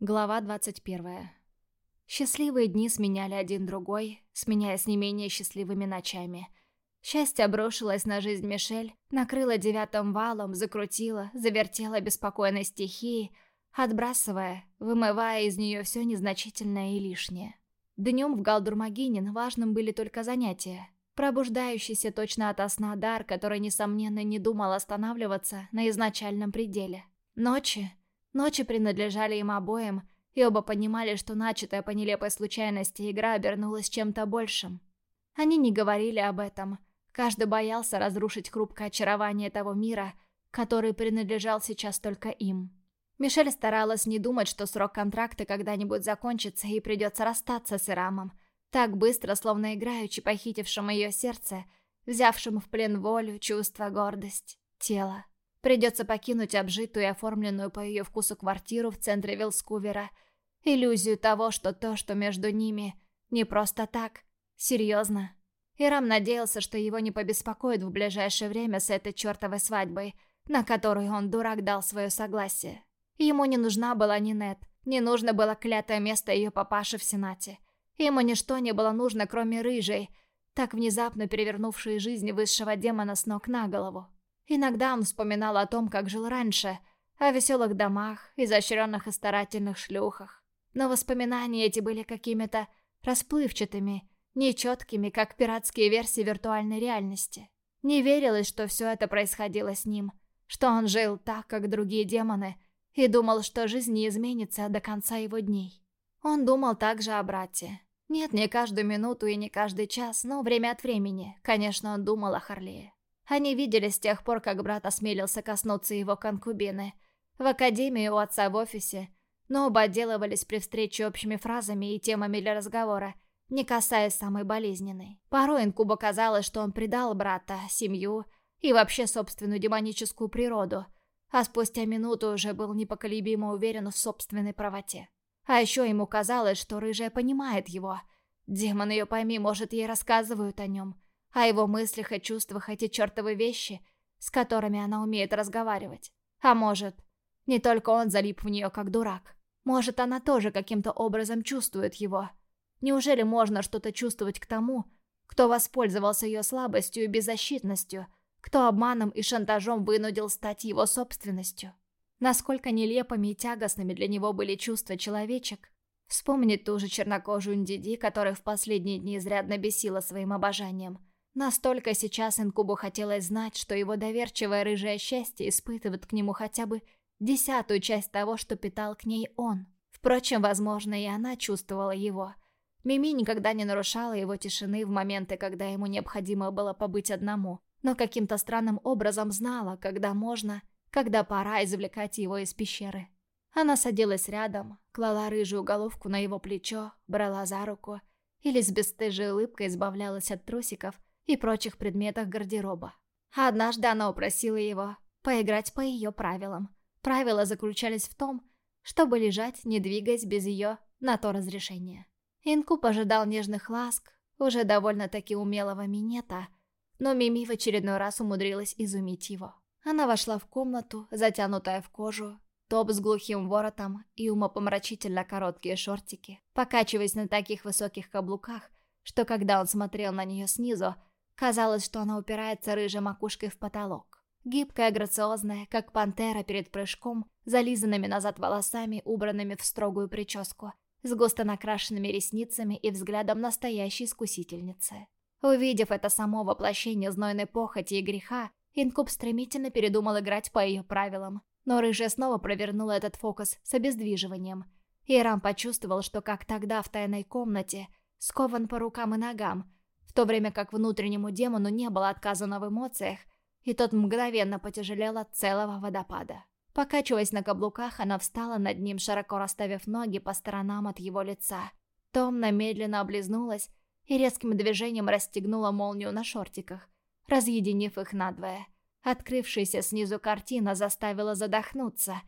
Глава 21. Счастливые дни сменяли один другой, сменяясь не менее счастливыми ночами. Счастье обрушилось на жизнь Мишель, накрыло девятым валом, закрутило, завертело беспокойной стихией, отбрасывая, вымывая из нее все незначительное и лишнее. Днем в Галдурмагинин важным были только занятия. Пробуждающийся точно ото сна дар, который, несомненно, не думал останавливаться на изначальном пределе. Ночи. Ночи принадлежали им обоим, и оба понимали, что начатая по нелепой случайности игра обернулась чем-то большим. Они не говорили об этом. Каждый боялся разрушить хрупкое очарование того мира, который принадлежал сейчас только им. Мишель старалась не думать, что срок контракта когда-нибудь закончится и придется расстаться с Ирамом. Так быстро, словно играючи похитившим ее сердце, взявшим в плен волю, чувство, гордость, тело. Придется покинуть обжитую и оформленную по ее вкусу квартиру в центре Вилскувера. Иллюзию того, что то, что между ними, не просто так, серьезно. Ирам надеялся, что его не побеспокоит в ближайшее время с этой чертовой свадьбой, на которую он, дурак, дал свое согласие. Ему не нужна была Нинет, не нужно было клятое место ее папаши в Сенате. Ему ничто не было нужно, кроме рыжей, так внезапно перевернувшей жизнь высшего демона с ног на голову. Иногда он вспоминал о том, как жил раньше, о веселых домах, изощренных и старательных шлюхах. Но воспоминания эти были какими-то расплывчатыми, нечеткими, как пиратские версии виртуальной реальности. Не верилось, что все это происходило с ним, что он жил так, как другие демоны – и думал, что жизнь не изменится до конца его дней. Он думал также о брате. Нет, не каждую минуту и не каждый час, но время от времени, конечно, он думал о Харлее. Они виделись с тех пор, как брат осмелился коснуться его конкубины. В академии у отца в офисе, но оба отделывались при встрече общими фразами и темами для разговора, не касаясь самой болезненной. Порой Инкубу казалось, что он предал брата, семью и вообще собственную демоническую природу – а спустя минуту уже был непоколебимо уверен в собственной правоте. А еще ему казалось, что рыжая понимает его. Демон ее пойми, может, ей рассказывают о нем, о его мыслях и чувствах эти чертовы вещи, с которыми она умеет разговаривать. А может, не только он залип в нее как дурак. Может, она тоже каким-то образом чувствует его. Неужели можно что-то чувствовать к тому, кто воспользовался ее слабостью и беззащитностью – кто обманом и шантажом вынудил стать его собственностью. Насколько нелепыми и тягостными для него были чувства человечек. Вспомнить ту же чернокожую Ндиди, которая в последние дни изрядно бесила своим обожанием. Настолько сейчас Инкубу хотелось знать, что его доверчивое рыжее счастье испытывает к нему хотя бы десятую часть того, что питал к ней он. Впрочем, возможно, и она чувствовала его. Мими никогда не нарушала его тишины в моменты, когда ему необходимо было побыть одному но каким-то странным образом знала, когда можно, когда пора извлекать его из пещеры. Она садилась рядом, клала рыжую головку на его плечо, брала за руку или с бесстыжей улыбкой избавлялась от трусиков и прочих предметов гардероба. Однажды она упросила его поиграть по ее правилам. Правила заключались в том, чтобы лежать, не двигаясь без ее на то разрешения. Инкуб ожидал нежных ласк, уже довольно-таки умелого минета, но Мими в очередной раз умудрилась изумить его. Она вошла в комнату, затянутая в кожу, топ с глухим воротом и умопомрачительно короткие шортики, покачиваясь на таких высоких каблуках, что когда он смотрел на нее снизу, казалось, что она упирается рыжей макушкой в потолок. Гибкая, грациозная, как пантера перед прыжком, зализанными назад волосами, убранными в строгую прическу, с густо накрашенными ресницами и взглядом настоящей искусительницы. Увидев это само воплощение знойной похоти и греха, Инкуб стремительно передумал играть по ее правилам. Но Рыжая снова провернула этот фокус с обездвиживанием. И Рам почувствовал, что как тогда в тайной комнате, скован по рукам и ногам, то время как внутреннему демону не было отказано в эмоциях, и тот мгновенно потяжелел от целого водопада. Покачиваясь на каблуках, она встала над ним, широко расставив ноги по сторонам от его лица. Томно медленно облизнулась и резким движением расстегнула молнию на шортиках, разъединив их надвое. Открывшаяся снизу картина заставила задохнуться.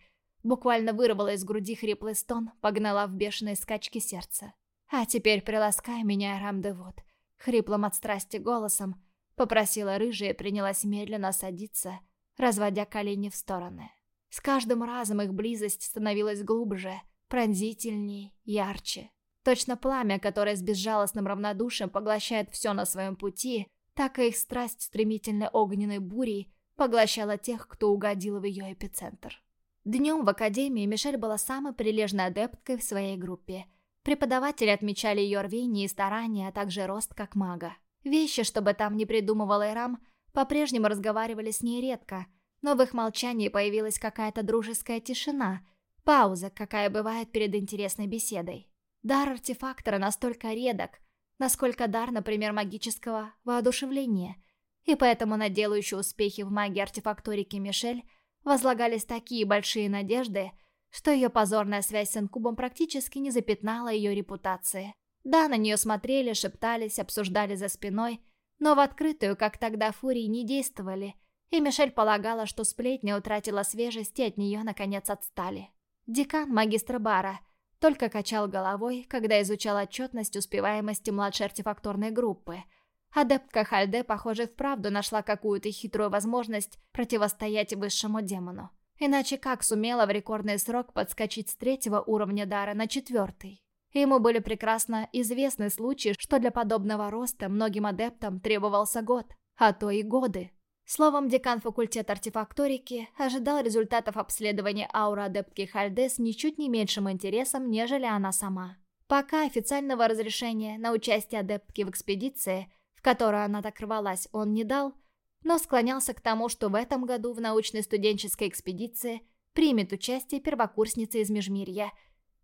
Буквально вырвала из груди хриплый стон, погнала в бешеные скачки сердца. «А теперь приласкай меня, Рамдевуд», — хриплым от страсти голосом попросила рыжая и принялась медленно садиться, разводя колени в стороны. С каждым разом их близость становилась глубже, пронзительней, ярче. Точно пламя, которое с безжалостным равнодушием поглощает все на своем пути, так и их страсть стремительной огненной бурей поглощала тех, кто угодил в ее эпицентр. Днем в академии Мишель была самой прилежной адепткой в своей группе. Преподаватели отмечали ее рвение и старания, а также рост как мага. Вещи, чтобы там не придумывал Эрам, по-прежнему разговаривали с ней редко, но в их молчании появилась какая-то дружеская тишина, пауза, какая бывает перед интересной беседой. Дар артефактора настолько редок, насколько дар, например, магического воодушевления, и поэтому на делающие успехи в магии артефакторики Мишель возлагались такие большие надежды, что ее позорная связь с инкубом практически не запятнала ее репутации. Да, на нее смотрели, шептались, обсуждали за спиной, но в открытую, как тогда Фурии, не действовали, и Мишель полагала, что сплетня утратила свежесть и от нее наконец отстали. Декан магистра Бара только качал головой, когда изучал отчетность успеваемости младшей артефакторной группы – Адептка Хальде, похоже, вправду нашла какую-то хитрую возможность противостоять высшему демону. Иначе как сумела в рекордный срок подскочить с третьего уровня дара на четвертый? Ему были прекрасно известны случаи, что для подобного роста многим адептам требовался год, а то и годы. Словом, декан факультета артефакторики ожидал результатов обследования ауры адептки Хальде с ничуть не меньшим интересом, нежели она сама. Пока официального разрешения на участие адептки в экспедиции – в которую она так рвалась, он не дал, но склонялся к тому, что в этом году в научной студенческой экспедиции примет участие первокурсница из Межмирья,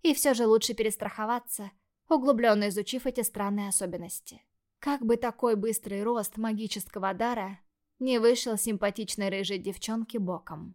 и все же лучше перестраховаться, углубленно изучив эти странные особенности. Как бы такой быстрый рост магического дара не вышел симпатичной рыжей девчонке боком.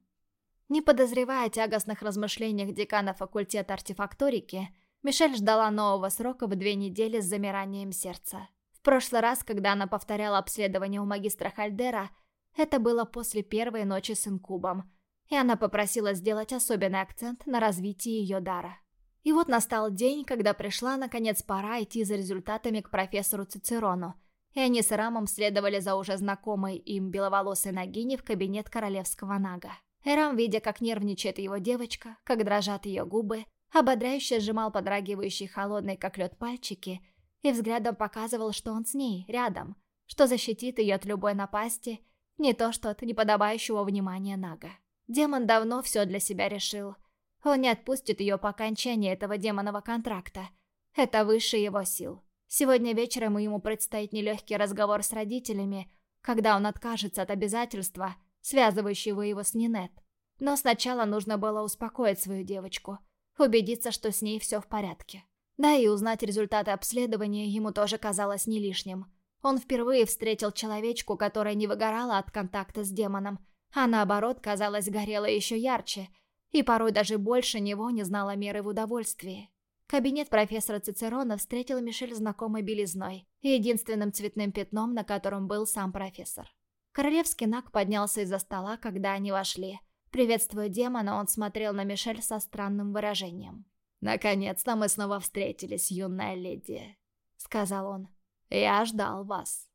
Не подозревая о тягостных размышлениях декана факультета артефакторики, Мишель ждала нового срока в две недели с замиранием сердца. В прошлый раз, когда она повторяла обследование у магистра Хальдера, это было после первой ночи с инкубом, и она попросила сделать особенный акцент на развитии ее дара. И вот настал день, когда пришла, наконец, пора идти за результатами к профессору Цицерону, и они с Рамом следовали за уже знакомой им беловолосой Нагини в кабинет королевского Нага. Эрам, видя, как нервничает его девочка, как дрожат ее губы, ободряюще сжимал подрагивающие холодные, как лед, пальчики и взглядом показывал, что он с ней, рядом, что защитит ее от любой напасти, не то что от неподобающего внимания Нага. Демон давно все для себя решил. Он не отпустит ее по окончании этого демонового контракта. Это выше его сил. Сегодня вечером ему предстоит нелегкий разговор с родителями, когда он откажется от обязательства, связывающего его с Нинет. Но сначала нужно было успокоить свою девочку, убедиться, что с ней все в порядке. Да и узнать результаты обследования ему тоже казалось не лишним. Он впервые встретил человечку, которая не выгорала от контакта с демоном, а наоборот, казалось, горела еще ярче, и порой даже больше него не знала меры в удовольствии. Кабинет профессора Цицерона встретил Мишель знакомой белизной, единственным цветным пятном, на котором был сам профессор. Королевский наг поднялся из-за стола, когда они вошли. Приветствуя демона, он смотрел на Мишель со странным выражением. «Наконец-то мы снова встретились, юная леди», — сказал он. «Я ждал вас».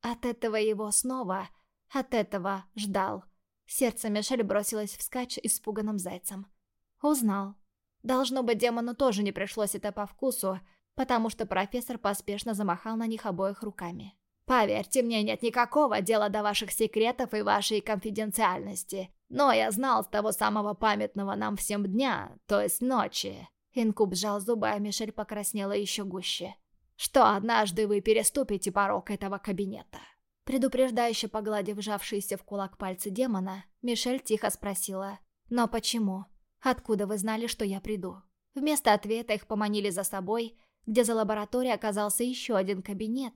От этого его снова, от этого ждал. Сердце Мишель бросилось вскачь испуганным зайцем. Узнал. Должно быть, демону тоже не пришлось это по вкусу, потому что профессор поспешно замахал на них обоих руками. «Поверьте, мне нет никакого дела до ваших секретов и вашей конфиденциальности. Но я знал с того самого памятного нам всем дня, то есть ночи, Инкуб сжал зубы, а Мишель покраснела еще гуще. «Что однажды вы переступите порог этого кабинета?» Предупреждающе погладив вжавшиеся в кулак пальцы демона, Мишель тихо спросила. «Но почему? Откуда вы знали, что я приду?» Вместо ответа их поманили за собой, где за лабораторией оказался еще один кабинет.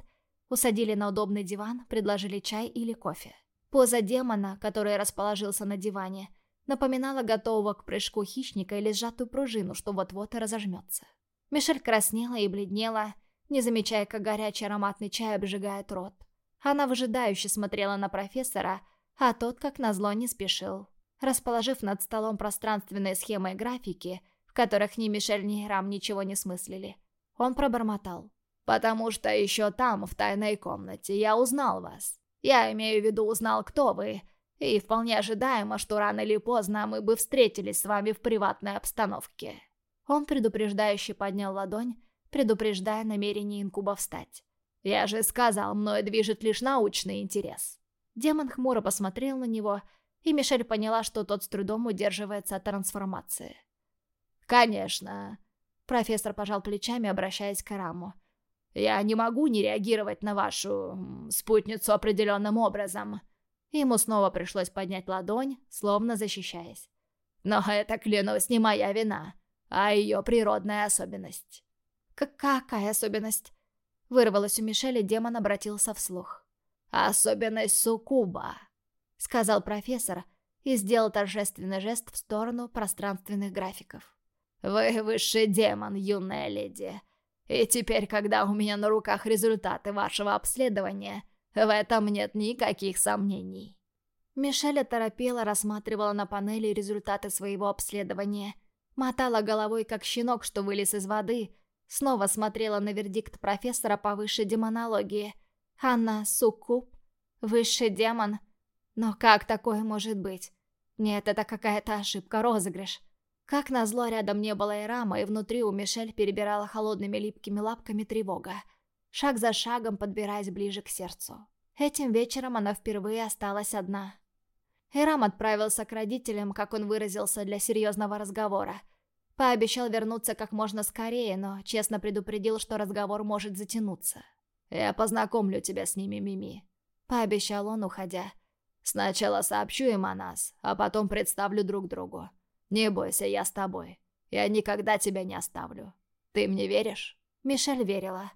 Усадили на удобный диван, предложили чай или кофе. Поза демона, который расположился на диване, напоминала готового к прыжку хищника или сжатую пружину, что вот-вот и разожмется. Мишель краснела и бледнела, не замечая, как горячий ароматный чай обжигает рот. Она выжидающе смотрела на профессора, а тот, как назло, не спешил. Расположив над столом пространственные схемы и графики, в которых ни Мишель, ни Рам ничего не смыслили, он пробормотал. «Потому что еще там, в тайной комнате, я узнал вас. Я имею в виду, узнал, кто вы, и вполне ожидаемо, что рано или поздно мы бы встретились с вами в приватной обстановке». Он предупреждающе поднял ладонь, предупреждая намерение инкуба встать. «Я же сказал, мною движет лишь научный интерес». Демон хмуро посмотрел на него, и Мишель поняла, что тот с трудом удерживается от трансформации. «Конечно», — профессор пожал плечами, обращаясь к Раму. «Я не могу не реагировать на вашу... спутницу определенным образом». Ему снова пришлось поднять ладонь, словно защищаясь. «Но это, клянусь, не моя вина, а ее природная особенность». «Какая особенность?» Вырвалось у Мишеля, демон обратился вслух. «Особенность суккуба», — сказал профессор и сделал торжественный жест в сторону пространственных графиков. «Вы высший демон, юная леди. И теперь, когда у меня на руках результаты вашего обследования, в этом нет никаких сомнений». Мишель оторопела, рассматривала на панели результаты своего обследования. Мотала головой, как щенок, что вылез из воды. Снова смотрела на вердикт профессора по высшей демонологии. Анна Суккуб? Высший демон? Но как такое может быть? Нет, это какая-то ошибка, розыгрыш. Как назло, рядом не было и рама, и внутри у Мишель перебирала холодными липкими лапками тревога, шаг за шагом подбираясь ближе к сердцу. Этим вечером она впервые осталась одна. Ирам отправился к родителям, как он выразился, для серьезного разговора. Пообещал вернуться как можно скорее, но честно предупредил, что разговор может затянуться. «Я познакомлю тебя с ними, Мими», — пообещал он, уходя. «Сначала сообщу им о нас, а потом представлю друг другу. Не бойся, я с тобой. Я никогда тебя не оставлю. Ты мне веришь?» Мишель верила.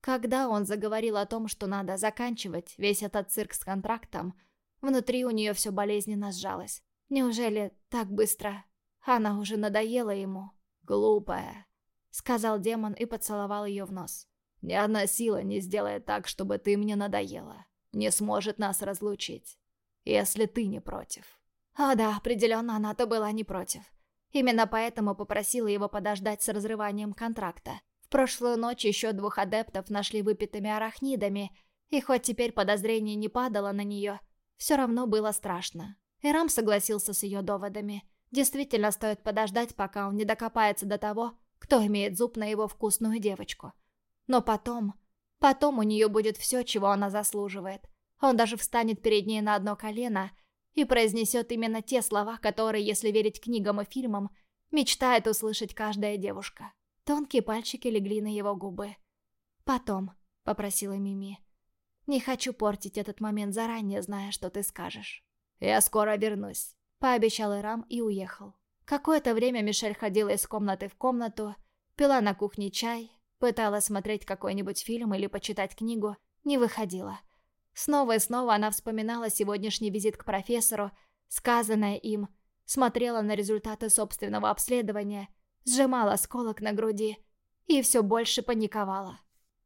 Когда он заговорил о том, что надо заканчивать весь этот цирк с контрактом, внутри у нее все болезненно сжалось. Неужели так быстро? Она уже надоела ему. «Глупая», — сказал демон и поцеловал ее в нос. Ни одна сила не сделает так, чтобы ты мне надоела. Не сможет нас разлучить. Если ты не против. О да, определенно она-то была не против. Именно поэтому попросила его подождать с разрыванием контракта. Прошлую ночь еще двух адептов нашли выпитыми арахнидами, и хоть теперь подозрение не падало на нее, все равно было страшно. Ирам согласился с ее доводами. Действительно стоит подождать, пока он не докопается до того, кто имеет зуб на его вкусную девочку. Но потом... Потом у нее будет все, чего она заслуживает. Он даже встанет перед ней на одно колено и произнесет именно те слова, которые, если верить книгам и фильмам, мечтает услышать каждая девушка. Тонкие пальчики легли на его губы. «Потом», — попросила Мими. «Не хочу портить этот момент заранее, зная, что ты скажешь». «Я скоро вернусь», — пообещал Ирам и уехал. Какое-то время Мишель ходила из комнаты в комнату, пила на кухне чай, Пыталась смотреть какой-нибудь фильм или почитать книгу, не выходила. Снова и снова она вспоминала сегодняшний визит к профессору, сказанное им, смотрела на результаты собственного обследования, сжимала осколок на груди и все больше паниковала.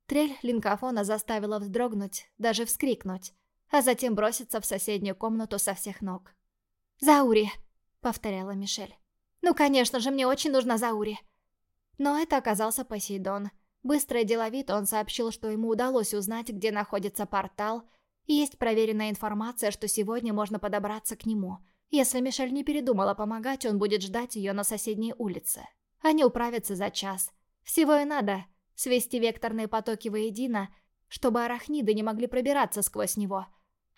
Трель линкофона заставила вздрогнуть, даже вскрикнуть, а затем броситься в соседнюю комнату со всех ног. «Заури!» — повторяла Мишель. «Ну, конечно же, мне очень нужна Заури!» Но это оказался Посейдон — Быстро и деловито он сообщил, что ему удалось узнать, где находится портал, и есть проверенная информация, что сегодня можно подобраться к нему. Если Мишель не передумала помогать, он будет ждать ее на соседней улице. Они управятся за час. Всего и надо — свести векторные потоки воедино, чтобы арахниды не могли пробираться сквозь него,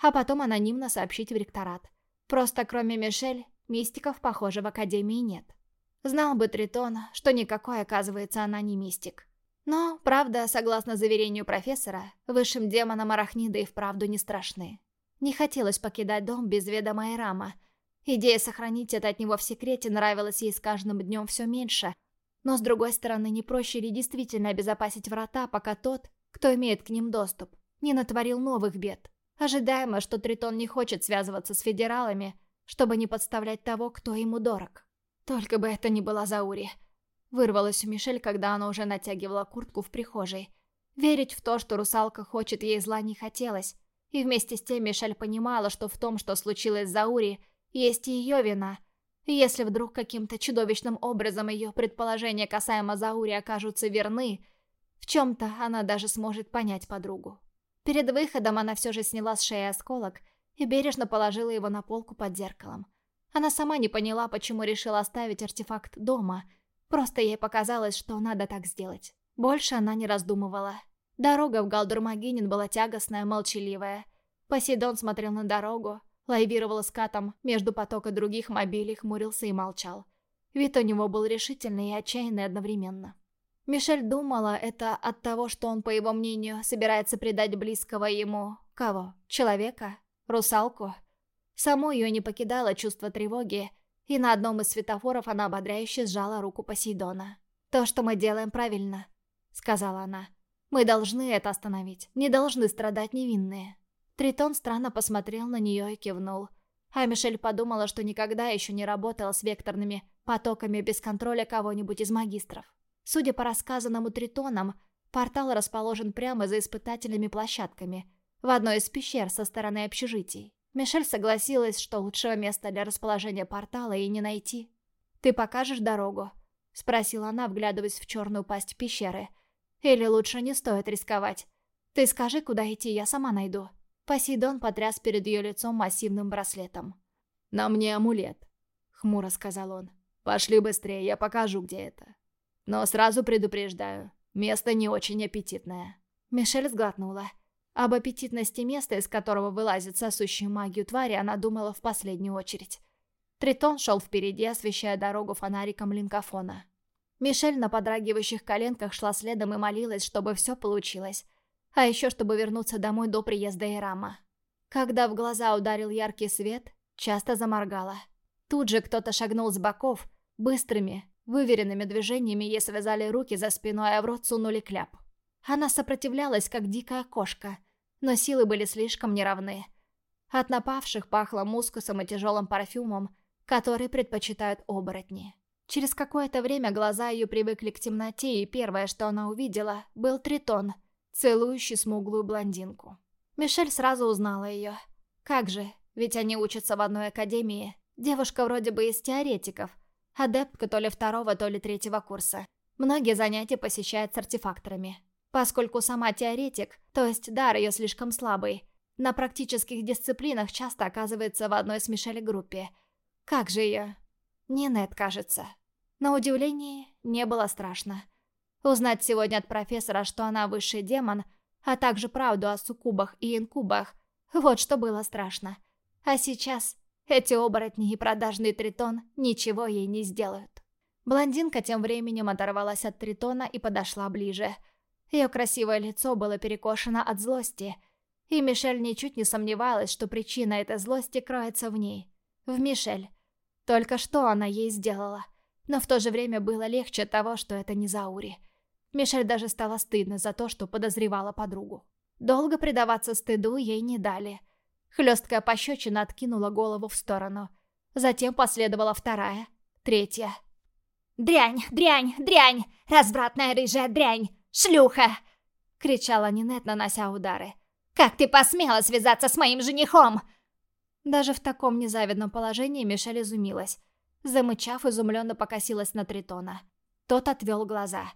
а потом анонимно сообщить в ректорат. Просто кроме Мишель, мистиков, похоже, в Академии нет. Знал бы Тритон, что никакой, оказывается, она не мистик. Но, правда, согласно заверению профессора, высшим демонам арахниды и вправду не страшны. Не хотелось покидать дом без ведома Эрама. Идея сохранить это от него в секрете нравилась ей с каждым днем все меньше. Но, с другой стороны, не проще ли действительно обезопасить врата, пока тот, кто имеет к ним доступ, не натворил новых бед? Ожидаемо, что Тритон не хочет связываться с федералами, чтобы не подставлять того, кто ему дорог. Только бы это не была Заури. Вырвалась у Мишель, когда она уже натягивала куртку в прихожей. Верить в то, что русалка хочет ей зла, не хотелось. И вместе с тем Мишель понимала, что в том, что случилось с Заури, есть ее вина. Если вдруг каким-то чудовищным образом ее предположения касаемо Заури окажутся верны, в чем-то она даже сможет понять подругу. Перед выходом она все же сняла с шеи осколок и бережно положила его на полку под зеркалом. Она сама не поняла, почему решила оставить артефакт дома – Просто ей показалось, что надо так сделать. Больше она не раздумывала. Дорога в Галдурмагинин была тягостная, молчаливая. Посейдон смотрел на дорогу, лавировал скатом между потока других мобилей, хмурился и молчал. Вид у него был решительный и отчаянный одновременно. Мишель думала это от того, что он, по его мнению, собирается предать близкого ему... Кого? Человека? Русалку? Само ее не покидало чувство тревоги, и на одном из светофоров она ободряюще сжала руку Посейдона. «То, что мы делаем правильно», — сказала она. «Мы должны это остановить. Не должны страдать невинные». Тритон странно посмотрел на нее и кивнул. А Мишель подумала, что никогда еще не работала с векторными потоками без контроля кого-нибудь из магистров. Судя по рассказанному Тритоном, портал расположен прямо за испытательными площадками, в одной из пещер со стороны общежитий. Мишель согласилась, что лучшего места для расположения портала и не найти. «Ты покажешь дорогу?» — спросила она, вглядываясь в черную пасть пещеры. «Или лучше не стоит рисковать? Ты скажи, куда идти, я сама найду». Посейдон потряс перед ее лицом массивным браслетом. «На мне амулет», — хмуро сказал он. «Пошли быстрее, я покажу, где это. Но сразу предупреждаю, место не очень аппетитное». Мишель сглотнула. Об аппетитности места, из которого вылазит сосущую магию твари, она думала в последнюю очередь. Тритон шел впереди, освещая дорогу фонариком линкофона. Мишель на подрагивающих коленках шла следом и молилась, чтобы все получилось. А еще, чтобы вернуться домой до приезда Ирама. Когда в глаза ударил яркий свет, часто заморгала. Тут же кто-то шагнул с боков, быстрыми, выверенными движениями ей связали руки за спиной, а в рот сунули кляп. Она сопротивлялась, как дикая кошка, но силы были слишком неравны. От напавших пахло мускусом и тяжелым парфюмом, который предпочитают оборотни. Через какое-то время глаза ее привыкли к темноте, и первое, что она увидела, был тритон — целующий смуглую блондинку. Мишель сразу узнала ее. Как же, ведь они учатся в одной академии. Девушка вроде бы из теоретиков. Адептка то ли второго, то ли третьего курса. Многие занятия посещает с артефакторами. Поскольку сама теоретик, то есть дар ее слишком слабый, на практических дисциплинах часто оказывается в одной с Мишель группе. Как же ее? Нинет, кажется. На удивление, не было страшно. Узнать сегодня от профессора, что она высший демон, а также правду о суккубах и инкубах, вот что было страшно. А сейчас эти оборотни и продажный тритон ничего ей не сделают. Блондинка тем временем оторвалась от тритона и подошла ближе. Ее красивое лицо было перекошено от злости, и Мишель ничуть не сомневалась, что причина этой злости кроется в ней. В Мишель. Только что она ей сделала. Но в то же время было легче того, что это не Заури. Мишель даже стало стыдно за то, что подозревала подругу. Долго предаваться стыду ей не дали. Хлесткая пощечина откинула голову в сторону. Затем последовала вторая, третья. «Дрянь, дрянь, дрянь! Развратная рыжая дрянь! Шлюха!» — кричала Нинет, нанося удары. «Как ты посмела связаться с моим женихом?» Даже в таком незавидном положении Мишель изумилась. Замычав, изумленно покосилась на Тритона. Тот отвел глаза.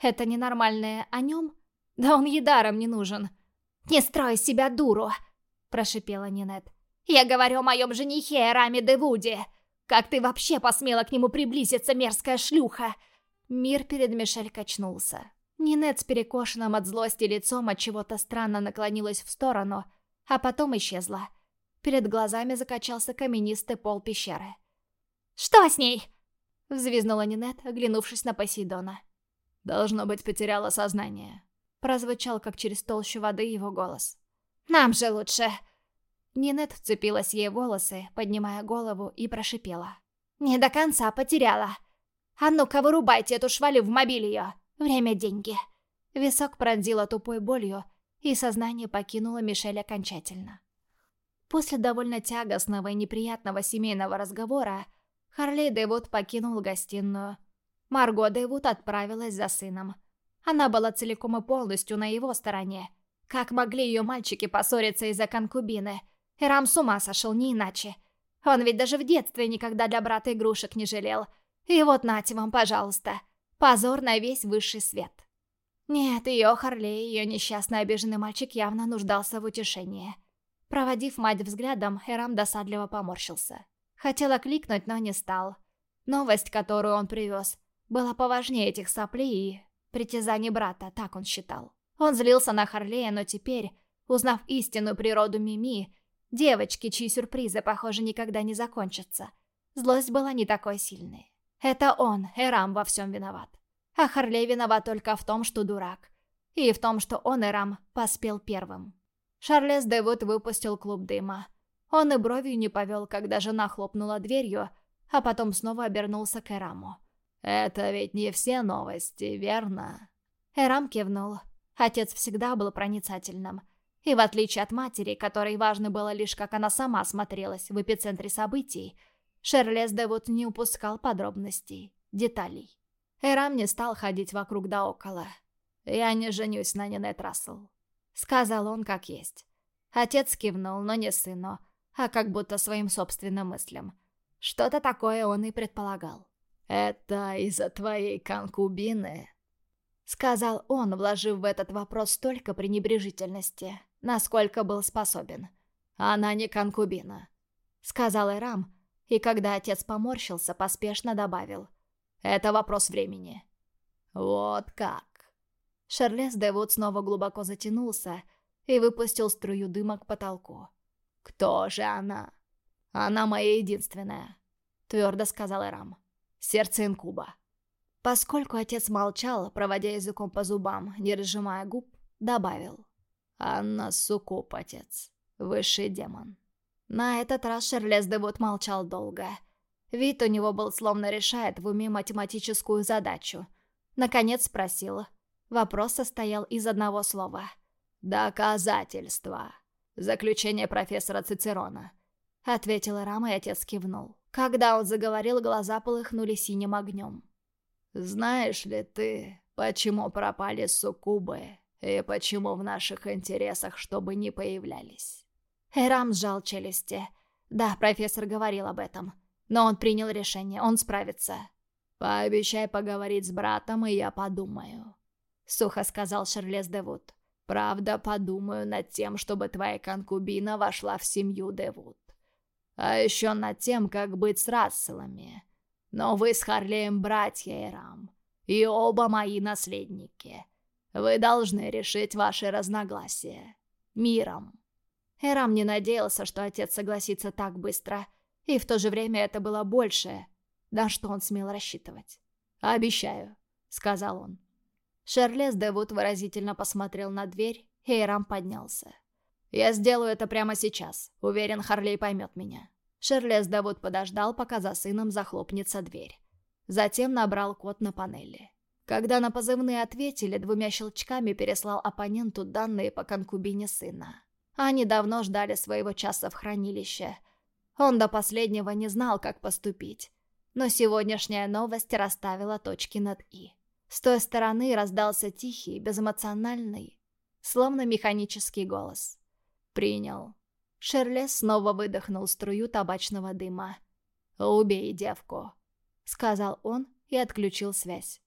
Это ненормальное о нем? Да он едаром не нужен. «Не строй себя дуру!» – прошипела Нинет. «Я говорю о моем женихе Раме де! Как ты вообще посмела к нему приблизиться, мерзкая шлюха?» Мир перед Мишель качнулся. Нинет с перекошенным от злости лицом от чего-то странно наклонилась в сторону, а потом исчезла. Перед глазами закачался каменистый пол пещеры. «Что с ней?» — взвизнула Нинет, оглянувшись на Посейдона. Должно быть, потеряла сознание. Прозвучал, как через толщу воды, его голос. «Нам же лучше!» Нинет вцепилась ей в волосы, поднимая голову, и прошипела. «Не до конца потеряла. А ну-ка, вырубайте эту швалю в мобиль ее. Время — деньги». Висок пронзила тупой болью, и сознание покинуло Мишель окончательно. После довольно тягостного и неприятного семейного разговора Харли Дэвуд покинул гостиную, Марго Дэвуд отправилась за сыном. Она была целиком и полностью на его стороне. Как могли ее мальчики поссориться из-за конкубины? Рам с ума сошел, не иначе. Он ведь даже в детстве никогда для брата игрушек не жалел. И вот нате вам, пожалуйста. Позор на весь высший свет. Нет, ее Харлей, ее несчастный обиженный мальчик явно нуждался в утешении. Проводив мать взглядом, Эрам досадливо поморщился. Хотела кликнуть, но не стал. Новость, которую он привез, была поважнее этих соплей и притязаний брата, так он считал. Он злился на Харлея, но теперь, узнав истинную природу Мими, девочки, чьи сюрпризы, похоже, никогда не закончатся, злость была не такой сильной. Это он, Эрам, во всем виноват. А Харлей виноват только в том, что дурак. И в том, что он, Эрам, поспел первым. Шарлес Девуд выпустил клуб дыма. Он и бровью не повел, когда жена хлопнула дверью, а потом снова обернулся к Эраму. «Это ведь не все новости, верно?» Эрам кивнул. Отец всегда был проницательным. И в отличие от матери, которой важно было лишь, как она сама смотрелась в эпицентре событий, Шерлес Девуд не упускал подробностей, деталей. Эрам не стал ходить вокруг да около. «Я не женюсь на Нинет Рассел», — сказал он как есть. Отец кивнул, но не сыну, а как будто своим собственным мыслям. Что-то такое он и предполагал. «Это из-за твоей конкубины?» Сказал он, вложив в этот вопрос столько пренебрежительности, насколько был способен. «Она не конкубина», — сказал Эрам, и когда отец поморщился, поспешно добавил. «Это вопрос времени». «Вот как?» Шарлес Девуд снова глубоко затянулся и выпустил струю дыма к потолку. «Кто же она?» «Она моя единственная», — твердо сказал Эрам. «Сердце инкуба». Поскольку отец молчал, проводя языком по зубам, не разжимая губ, добавил. «Анна Суккуб, отец. Высший демон». На этот раз Шерлес Девуд молчал долго. Вид у него был словно решает в уме математическую задачу. Наконец спросил. Вопрос состоял из одного слова. «Доказательства». «Заключение профессора Цицерона», — ответил Рам, и отец кивнул. Когда он заговорил, глаза полыхнули синим огнем. «Знаешь ли ты, почему пропали суккубы, и почему в наших интересах, чтобы не появлялись?» Эрам сжал челюсти. Да, профессор говорил об этом. Но он принял решение, он справится. «Пообещай поговорить с братом, и я подумаю», — сухо сказал Шарлес Девуд. Правда, подумаю над тем, чтобы твоя конкубина вошла в семью Девуд. А еще над тем, как быть с Расселами. Но вы с Харлеем братья Эрам, и оба мои наследники. Вы должны решить ваши разногласия. Миром. Эрам не надеялся, что отец согласится так быстро, и в то же время это было большее, на что он смел рассчитывать. «Обещаю», — сказал он. Шерлес Девуд выразительно посмотрел на дверь, и Эрам поднялся. «Я сделаю это прямо сейчас. Уверен, Харлей поймет меня». Шерлес Девуд подождал, пока за сыном захлопнется дверь. Затем набрал код на панели. Когда на позывные ответили, двумя щелчками переслал оппоненту данные по конкубине сына. Они давно ждали своего часа в хранилище. Он до последнего не знал, как поступить. Но сегодняшняя новость расставила точки над «и». С той стороны раздался тихий, безэмоциональный, словно механический голос. «Принял». Шерлес снова выдохнул струю табачного дыма. «Убей девку», — сказал он и отключил связь.